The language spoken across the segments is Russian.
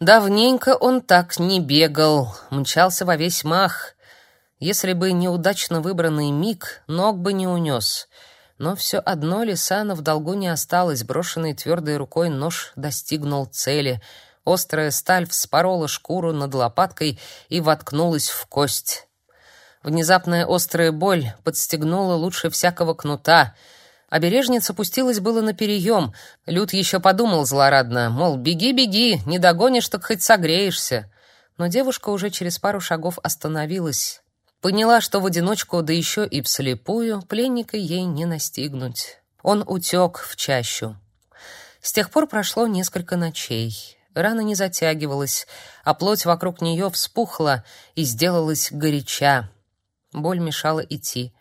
Давненько он так не бегал, мчался во весь мах. Если бы неудачно выбранный миг, ног бы не унес. Но все одно Лисана в долгу не осталось, брошенный твердой рукой нож достигнул цели. Острая сталь вспорола шкуру над лопаткой и воткнулась в кость. Внезапная острая боль подстегнула лучше всякого кнута. Обережница пустилась было на переем. Люд еще подумал злорадно, мол, беги, беги, не догонишь, так хоть согреешься. Но девушка уже через пару шагов остановилась. Поняла, что в одиночку, да еще и вслепую, пленника ей не настигнуть. Он утек в чащу. С тех пор прошло несколько ночей. Рана не затягивалась, а плоть вокруг нее вспухла и сделалась горяча. Боль мешала идти.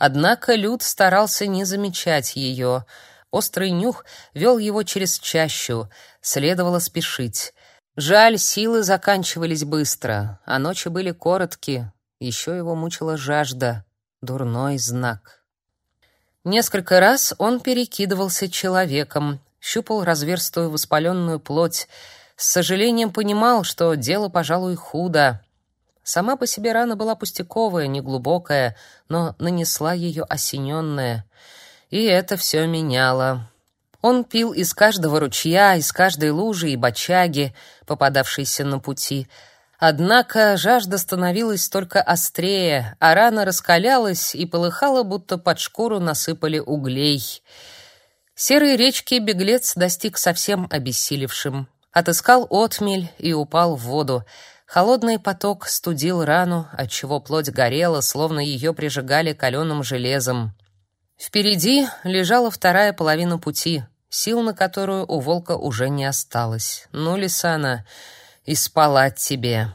Однако Люд старался не замечать ее. Острый нюх вел его через чащу. Следовало спешить. Жаль, силы заканчивались быстро, а ночи были короткие. Еще его мучила жажда, дурной знак. Несколько раз он перекидывался человеком, щупал разверстую воспаленную плоть, с сожалением понимал, что дело, пожалуй, худо. Сама по себе рана была пустяковая, неглубокая, но нанесла ее осененная. И это все меняло. Он пил из каждого ручья, из каждой лужи и бочаги, попадавшейся на пути, Однако жажда становилась только острее, а рана раскалялась и полыхала, будто под шкуру насыпали углей. Серой речки беглец достиг совсем обессилевшим. Отыскал отмель и упал в воду. Холодный поток студил рану, отчего плоть горела, словно ее прижигали каленым железом. Впереди лежала вторая половина пути, сил на которую у волка уже не осталось. Ну, Лисана, и спала тебе.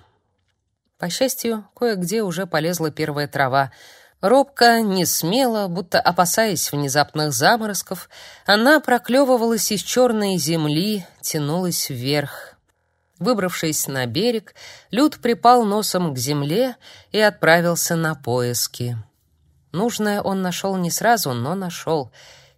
По счастью, кое-где уже полезла первая трава. Робко, не смело, будто опасаясь внезапных заморозков, она проклевывалась из черной земли, тянулась вверх. Выбравшись на берег, Люд припал носом к земле и отправился на поиски. Нужное он нашел не сразу, но нашел.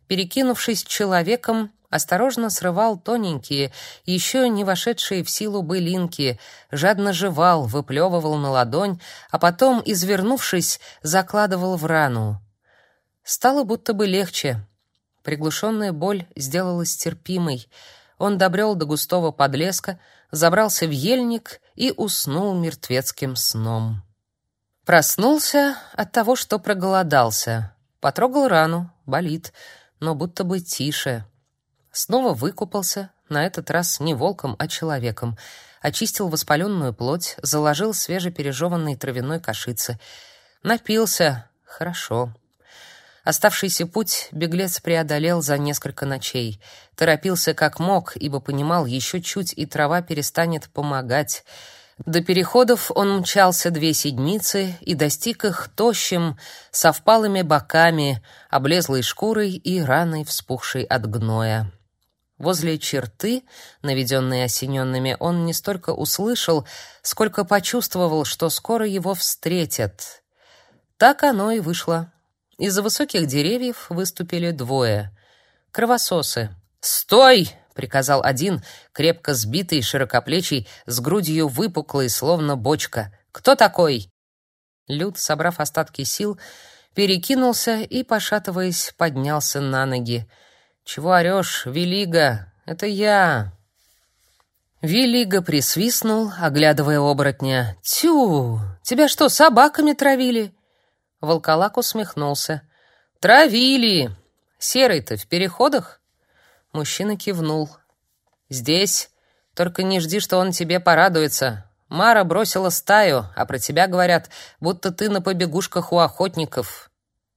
Перекинувшись человеком, осторожно срывал тоненькие, еще не вошедшие в силу былинки, жадно жевал, выплевывал на ладонь, а потом, извернувшись, закладывал в рану. Стало будто бы легче. Приглушенная боль сделалась терпимой. Он добрел до густого подлеска, забрался в ельник и уснул мертвецким сном. Проснулся от того, что проголодался. Потрогал рану, болит, но будто бы тише. Снова выкупался, на этот раз не волком, а человеком. Очистил воспаленную плоть, заложил свежепережеванной травяной кашицы. Напился. Хорошо. Оставшийся путь беглец преодолел за несколько ночей. Торопился как мог, ибо понимал, еще чуть и трава перестанет помогать. До переходов он мчался две седмицы и достиг их тощим, со впалыми боками, облезлой шкурой и раной, вспухшей от гноя. Возле черты, наведенной осененными, он не столько услышал, сколько почувствовал, что скоро его встретят. Так оно и вышло. Из-за высоких деревьев выступили двое. Кровососы. «Стой!» — приказал один, крепко сбитый, широкоплечий, с грудью выпуклой, словно бочка. «Кто такой?» Люд, собрав остатки сил, перекинулся и, пошатываясь, поднялся на ноги. «Чего орешь, Велига? Это я!» Велига присвистнул, оглядывая оборотня. «Тю! Тебя что, собаками травили?» Волколак усмехнулся. «Травили! Серый-то в переходах?» Мужчина кивнул. «Здесь. Только не жди, что он тебе порадуется. Мара бросила стаю, а про тебя говорят, будто ты на побегушках у охотников».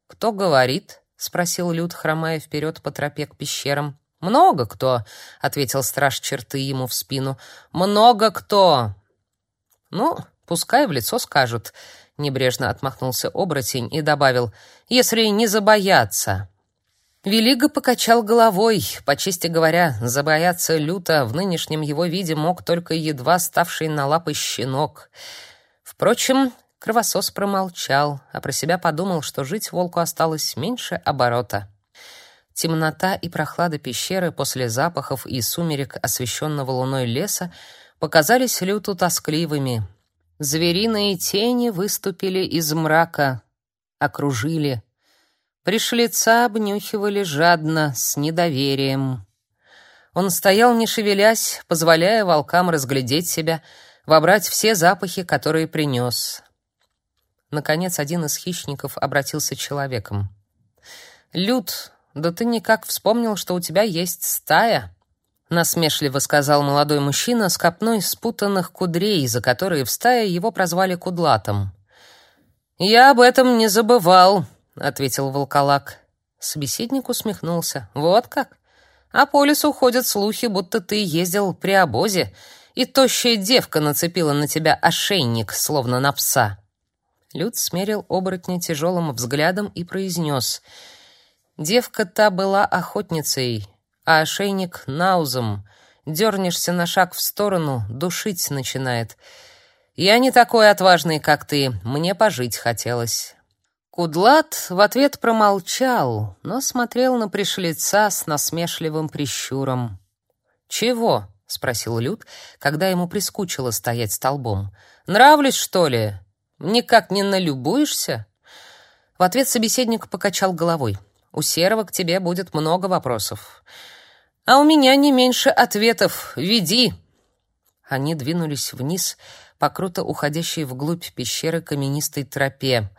«Кто говорит?» — спросил Люд, хромая вперед по тропе к пещерам. «Много кто», — ответил страж черты ему в спину. «Много кто». «Ну, пускай в лицо скажут», — небрежно отмахнулся оборотень и добавил, «если не забояться». Велиго покачал головой. По чести говоря, забояться люто в нынешнем его виде мог только едва ставший на лапы щенок. Впрочем, Кровосос промолчал, а про себя подумал, что жить волку осталось меньше оборота. Темнота и прохлада пещеры после запахов и сумерек освещенного луной леса показались люту тоскливыми. Звериные тени выступили из мрака, окружили. Пришлица обнюхивали жадно, с недоверием. Он стоял, не шевелясь, позволяя волкам разглядеть себя, вобрать все запахи, которые принес. Наконец, один из хищников обратился человеком. «Люд, да ты никак вспомнил, что у тебя есть стая?» Насмешливо сказал молодой мужчина с копной спутанных кудрей, за которые в стае его прозвали кудлатом. Я об этом не забывал, ответил волколак. Собеседник усмехнулся. Вот как? А по лесу ходят слухи, будто ты ездил при обозе, и тощая девка нацепила на тебя ошейник, словно на пса. Люд смерил оборотня тяжелым взглядом и произнес. Девка та была охотницей, а ошейник наузом. Дернешься на шаг в сторону, душить начинает. Я не такой отважный, как ты, мне пожить хотелось. Кудлат в ответ промолчал, но смотрел на пришлица с насмешливым прищуром. «Чего?» — спросил Люд, когда ему прискучило стоять столбом. «Нравлюсь, что ли? Никак не налюбуешься?» В ответ собеседник покачал головой. У Серого к тебе будет много вопросов. А у меня не меньше ответов. Веди. Они двинулись вниз по круто уходящей вглубь пещеры каменистой тропе.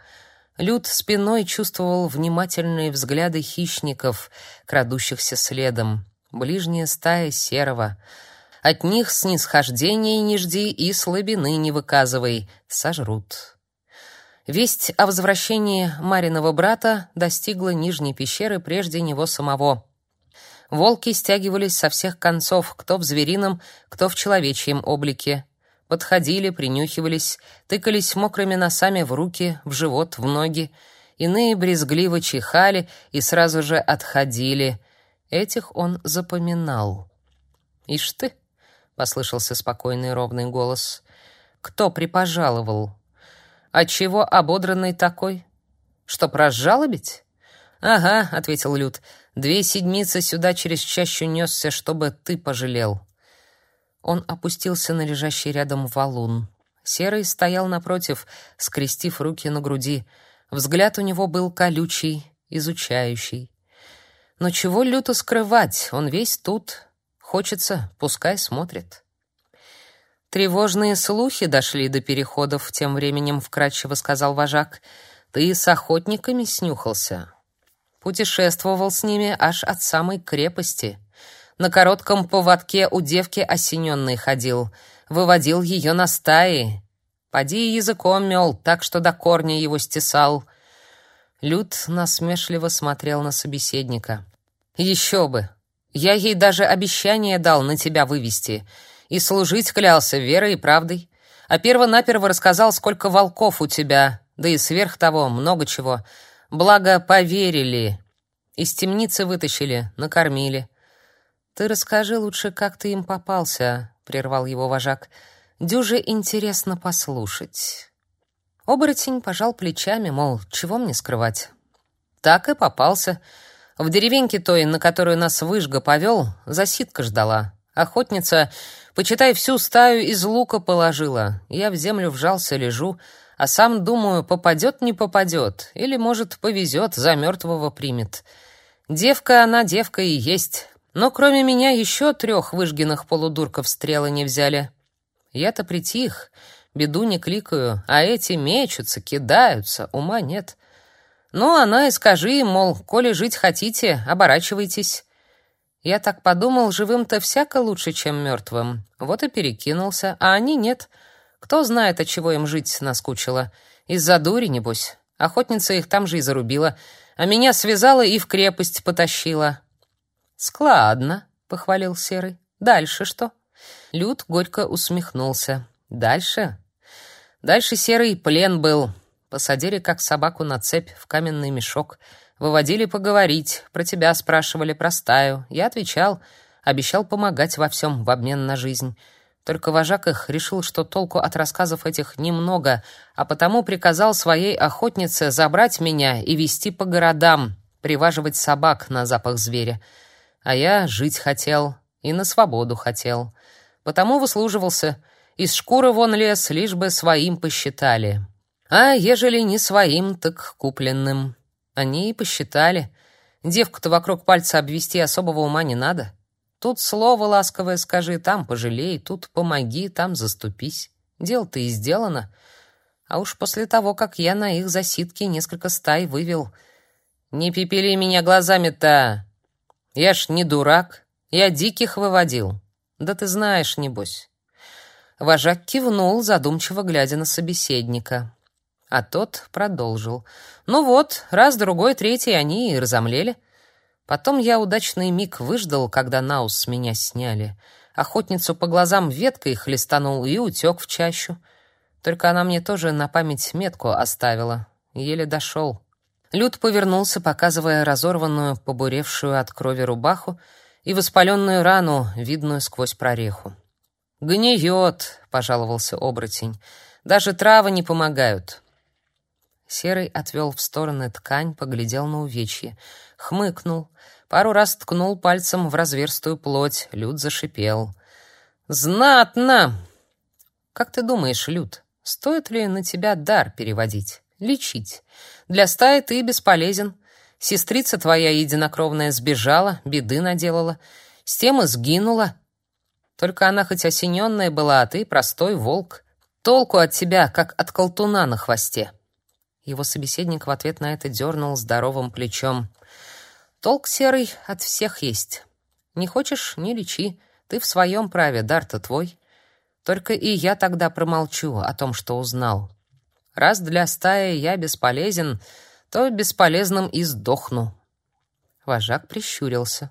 Люд спиной чувствовал внимательные взгляды хищников, крадущихся следом. Ближняя стая серого. От них снисхождения не жди и слабины не выказывай, сожрут. Весть о возвращении Мариного брата достигла нижней пещеры прежде него самого. Волки стягивались со всех концов, кто в зверином, кто в человечьем облике. Подходили, принюхивались, тыкались мокрыми носами в руки, в живот, в ноги. Иные брезгливо чихали и сразу же отходили. Этих он запоминал. «Ишь ты!» — послышался спокойный ровный голос. «Кто припожаловал?» А чего ободранный такой? Чтоб разжалобить? Ага, ответил Люд. Две седмицы сюда через чащу несся, чтобы ты пожалел. Он опустился на лежащий рядом валун. Серый стоял напротив, скрестив руки на груди. Взгляд у него был колючий, изучающий. Но чего Люту скрывать? Он весь тут. Хочется, пускай смотрит. Тревожные слухи дошли до переходов, тем временем вкратчиво сказал вожак. Ты с охотниками снюхался. Путешествовал с ними аж от самой крепости. На коротком поводке у девки осененной ходил, выводил ее на стаи. Поди языком мел, так что до корня его стесал. Люд насмешливо смотрел на собеседника. Еще бы! Я ей даже обещание дал на тебя вывести — и служить клялся верой и правдой. А перво-наперво рассказал, сколько волков у тебя, да и сверх того много чего. Благо, поверили. Из темницы вытащили, накормили. Ты расскажи лучше, как ты им попался, прервал его вожак. Дюже интересно послушать. Оборотень пожал плечами, мол, чего мне скрывать. Так и попался. В деревеньке той, на которую нас выжга повел, засидка ждала. Охотница, почитай, всю стаю из лука положила. Я в землю вжался, лежу, а сам думаю, попадет, не попадет, или, может, повезет, за мертвого примет. Девка она девка и есть, но кроме меня еще трех выжгенных полудурков стрелы не взяли. Я-то притих, беду не кликаю, а эти мечутся, кидаются, ума нет. Ну, она и скажи мол, коли жить хотите, оборачивайтесь. Я так подумал, живым-то всяко лучше, чем мертвым. Вот и перекинулся, а они нет. Кто знает, от чего им жить наскучило. Из-за дури, небось. Охотница их там же и зарубила, а меня связала и в крепость потащила. «Складно», — похвалил Серый. «Дальше что?» Люд горько усмехнулся. «Дальше?» «Дальше Серый плен был. Посадили, как собаку на цепь, в каменный мешок». Выводили поговорить, про тебя спрашивали про стаю. Я отвечал, обещал помогать во всем в обмен на жизнь. Только вожак их решил, что толку от рассказов этих немного, а потому приказал своей охотнице забрать меня и вести по городам, приваживать собак на запах зверя. А я жить хотел и на свободу хотел. потому выслуживался. Из шкуры вон лез, лишь бы своим посчитали. А ежели не своим, так купленным. Они и посчитали. Девку-то вокруг пальца обвести особого ума не надо. Тут слово ласковое скажи, там пожалей, тут помоги, там заступись. Дело-то и сделано. А уж после того, как я на их засидке несколько стай вывел. Не пепели меня глазами-то. Я ж не дурак. Я диких выводил. Да ты знаешь, небось. Вожак кивнул, задумчиво глядя на собеседника. А тот продолжил. Ну вот, раз, другой, третий они и разомлели. Потом я удачный миг выждал, когда наус с меня сняли. Охотницу по глазам веткой хлестанул и утек в чащу. Только она мне тоже на память метку оставила. Еле дошел. Люд повернулся, показывая разорванную, побуревшую от крови рубаху и воспаленную рану, видную сквозь прореху. «Гниет», — пожаловался оборотень. «Даже травы не помогают». Серый отвел в стороны ткань, поглядел на увечье, хмыкнул, пару раз ткнул пальцем в разверстую плоть, Люд зашипел. «Знатно!» «Как ты думаешь, Люд, стоит ли на тебя дар переводить, лечить? Для стаи ты бесполезен. Сестрица твоя единокровная сбежала, беды наделала, с тем и сгинула. Только она хоть осененная была, а ты простой волк. Толку от тебя, как от колтуна на хвосте. Его собеседник в ответ на это дернул здоровым плечом. Толк серый от всех есть. Не хочешь — не лечи. Ты в своем праве, дар-то твой. Только и я тогда промолчу о том, что узнал. Раз для стаи я бесполезен, то бесполезным и сдохну. Вожак прищурился.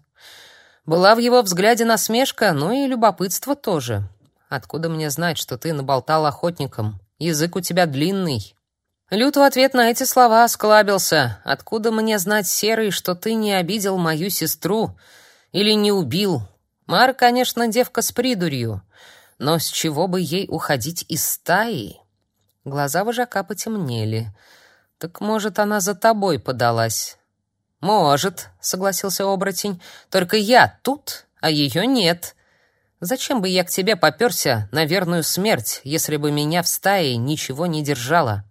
Была в его взгляде насмешка, но и любопытство тоже. Откуда мне знать, что ты наболтал охотникам? Язык у тебя длинный. Лют в ответ на эти слова осклабился. Откуда мне знать, серый, что ты не обидел мою сестру или не убил? Мар, конечно, девка с придурью, но с чего бы ей уходить из стаи? Глаза вожака потемнели. Так может, она за тобой подалась? «Может», — согласился оборотень, — «только я тут, а ее нет. Зачем бы я к тебе попёрся на верную смерть, если бы меня в стае ничего не держало?»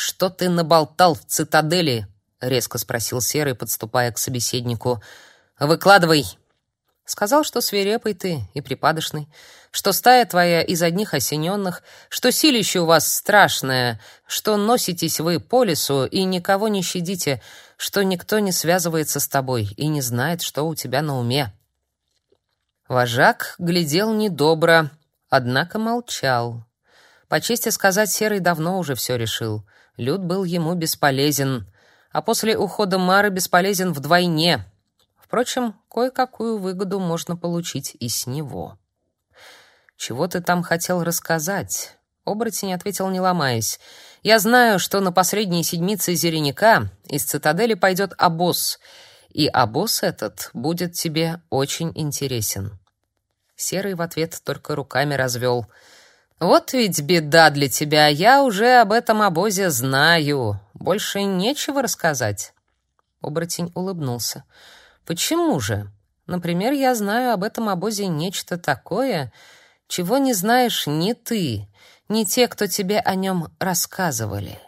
«Что ты наболтал в цитадели?» — резко спросил Серый, подступая к собеседнику. «Выкладывай!» Сказал, что свирепый ты и припадочный, что стая твоя из одних осененных, что силище у вас страшное, что носитесь вы по лесу и никого не щадите, что никто не связывается с тобой и не знает, что у тебя на уме. Вожак глядел недобро, однако молчал. По чести сказать, Серый давно уже все решил. Люд был ему бесполезен, а после ухода Мары бесполезен вдвойне — Впрочем, кое-какую выгоду можно получить и с него. «Чего ты там хотел рассказать?» Оборотень ответил, не ломаясь. «Я знаю, что на последней седмице Зеленяка из цитадели пойдет обоз, и обоз этот будет тебе очень интересен». Серый в ответ только руками развел. «Вот ведь беда для тебя, я уже об этом обозе знаю. Больше нечего рассказать». Оборотень улыбнулся. Почему же? Например, я знаю об этом обозе нечто такое, чего не знаешь ни ты, ни те, кто тебе о нем рассказывали.